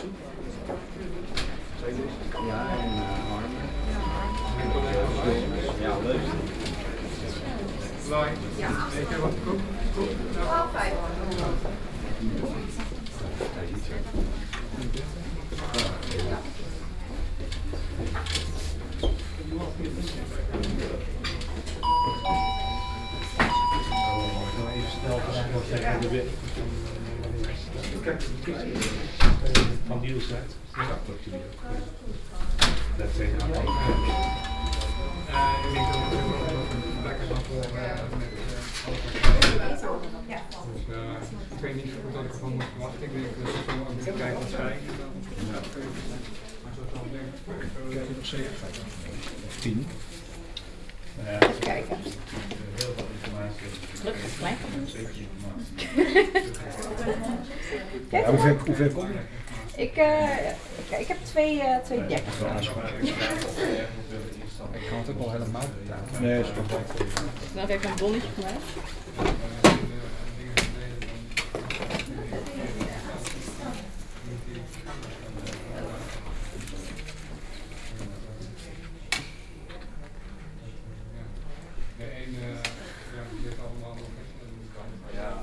Ja, en Ja, leuk. ik heb wat ik ook? Even snel, als de denk dat het wel lekker is voor met Dus eh, ik weet niet goed wat ik ervan moet verwachten. Ik denk dat ze gewoon ook kijken wat zij. en dan- Maar zo zal ik denk ik zo nog zeker Tien. Kijken. Heel veel informatie. Gelukkig klein. Kijk, Ja, hoeveel, hoeveel kom je? Ik, eh, ik, ik heb twee, eh twee dekken. Ik kan het ook wel helemaal betalen. Nee, is goed. Dan heb ik een bonnetje voor mij. De ene, ja, die heeft allemaal nog een kant. Ja,